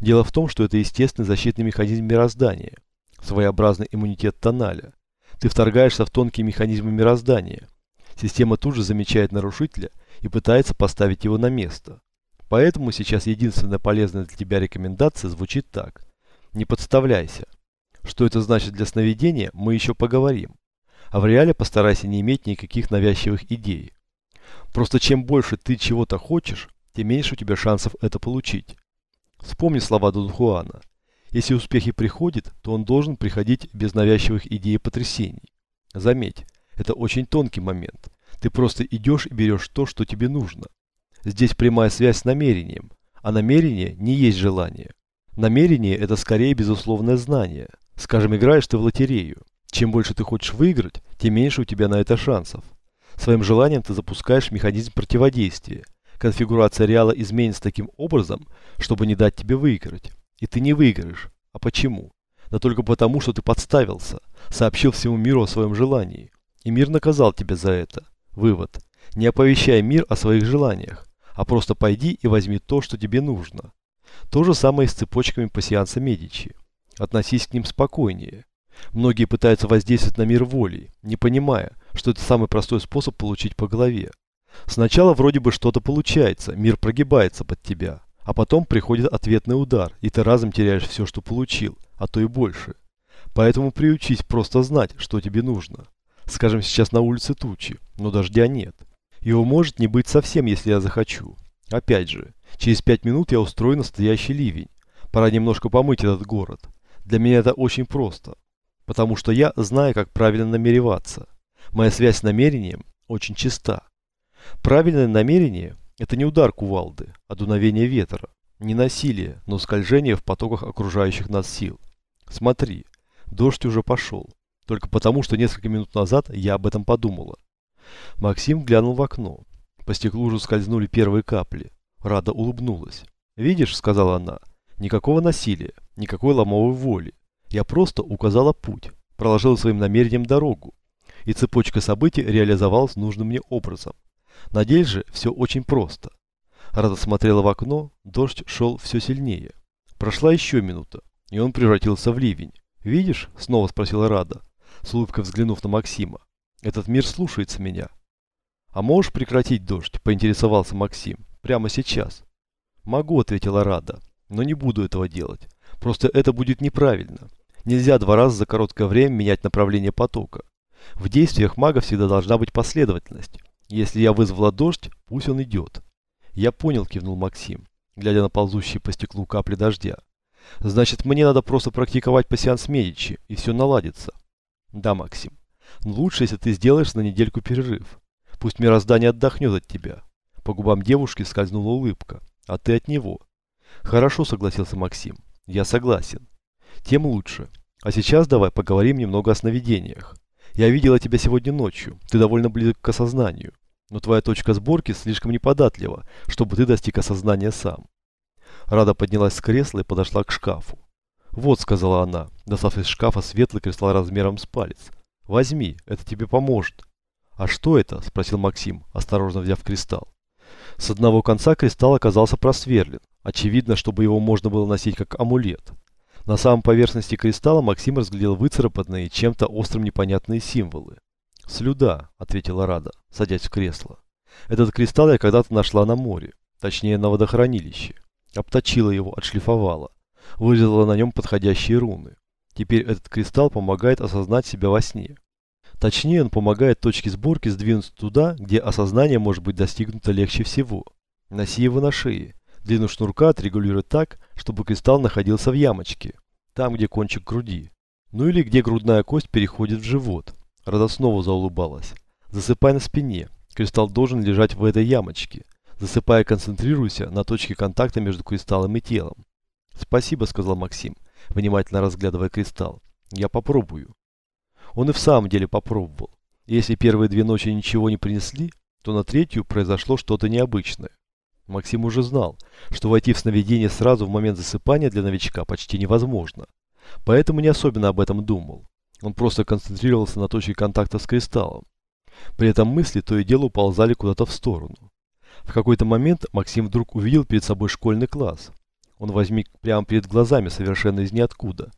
Дело в том, что это естественный защитный механизм мироздания, своеобразный иммунитет тоналя. Ты вторгаешься в тонкие механизмы мироздания. Система тут же замечает нарушителя и пытается поставить его на место. Поэтому сейчас единственная полезная для тебя рекомендация звучит так. Не подставляйся. Что это значит для сновидения, мы еще поговорим. А в реале постарайся не иметь никаких навязчивых идей. Просто чем больше ты чего-то хочешь, тем меньше у тебя шансов это получить. Вспомни слова Дудхуана. Если успехи приходят, то он должен приходить без навязчивых идей и потрясений. Заметь, это очень тонкий момент. Ты просто идешь и берешь то, что тебе нужно. Здесь прямая связь с намерением, а намерение не есть желание. Намерение – это скорее безусловное знание. Скажем, играешь ты в лотерею. Чем больше ты хочешь выиграть, тем меньше у тебя на это шансов. Своим желанием ты запускаешь механизм противодействия. Конфигурация реала изменится таким образом, чтобы не дать тебе выиграть. И ты не выиграешь. А почему? Да только потому, что ты подставился, сообщил всему миру о своем желании. И мир наказал тебя за это. Вывод. Не оповещай мир о своих желаниях, а просто пойди и возьми то, что тебе нужно. То же самое с цепочками пассианса Медичи. Относись к ним спокойнее. Многие пытаются воздействовать на мир волей, не понимая, что это самый простой способ получить по голове. Сначала вроде бы что-то получается, мир прогибается под тебя, а потом приходит ответный удар, и ты разом теряешь все, что получил, а то и больше. Поэтому приучись просто знать, что тебе нужно. Скажем, сейчас на улице тучи, но дождя нет. Его может не быть совсем, если я захочу. Опять же, через пять минут я устрою настоящий ливень. Пора немножко помыть этот город. Для меня это очень просто. Потому что я знаю, как правильно намереваться. Моя связь с намерением очень чиста. Правильное намерение – это не удар кувалды, а дуновение ветра. Не насилие, но скольжение в потоках окружающих нас сил. Смотри, дождь уже пошел. Только потому, что несколько минут назад я об этом подумала. Максим глянул в окно. По стеклу уже скользнули первые капли. Рада улыбнулась. «Видишь», — сказала она, — «никакого насилия, никакой ломовой воли. Я просто указала путь, проложила своим намерением дорогу, и цепочка событий реализовалась нужным мне образом. На деле же все очень просто. Рада смотрела в окно, дождь шел все сильнее. Прошла еще минута, и он превратился в ливень. «Видишь?» – снова спросила Рада, с улыбкой взглянув на Максима. «Этот мир слушается меня». «А можешь прекратить дождь?» – поинтересовался Максим. «Прямо сейчас». «Могу», – ответила Рада, – «но не буду этого делать. Просто это будет неправильно. Нельзя два раза за короткое время менять направление потока. В действиях мага всегда должна быть последовательность. Если я вызвала дождь, пусть он идет. Я понял, кивнул Максим, глядя на ползущие по стеклу капли дождя. Значит, мне надо просто практиковать пассианс Медичи, и все наладится. Да, Максим. Лучше, если ты сделаешь на недельку перерыв. Пусть мироздание отдохнет от тебя. По губам девушки скользнула улыбка. А ты от него. Хорошо, согласился Максим. Я согласен. Тем лучше. А сейчас давай поговорим немного о сновидениях. Я видела тебя сегодня ночью. Ты довольно близок к осознанию. Но твоя точка сборки слишком неподатлива, чтобы ты достиг осознания сам. Рада поднялась с кресла и подошла к шкафу. «Вот», — сказала она, достав из шкафа светлый кристалл размером с палец. «Возьми, это тебе поможет». «А что это?» – спросил Максим, осторожно взяв кристалл. С одного конца кристалл оказался просверлен. Очевидно, чтобы его можно было носить как амулет. На самой поверхности кристалла Максим разглядел выцарапанные чем-то острым непонятные символы. «Слюда», — ответила Рада, садясь в кресло. «Этот кристалл я когда-то нашла на море, точнее на водохранилище. Обточила его, отшлифовала. Вырезала на нем подходящие руны. Теперь этот кристалл помогает осознать себя во сне. Точнее, он помогает точке сборки сдвинуться туда, где осознание может быть достигнуто легче всего. Носи его на шее, Длину шнурка отрегулируй так, чтобы кристалл находился в ямочке, там, где кончик груди. Ну или где грудная кость переходит в живот. Рада снова заулыбалась. Засыпай на спине. Кристалл должен лежать в этой ямочке. Засыпая, концентрируйся на точке контакта между кристаллом и телом. Спасибо, сказал Максим, внимательно разглядывая кристалл. Я попробую. Он и в самом деле попробовал. Если первые две ночи ничего не принесли, то на третью произошло что-то необычное. Максим уже знал, что войти в сновидение сразу в момент засыпания для новичка почти невозможно. Поэтому не особенно об этом думал. Он просто концентрировался на точке контакта с кристаллом. При этом мысли то и дело уползали куда-то в сторону. В какой-то момент Максим вдруг увидел перед собой школьный класс. Он возник прямо перед глазами, совершенно из ниоткуда.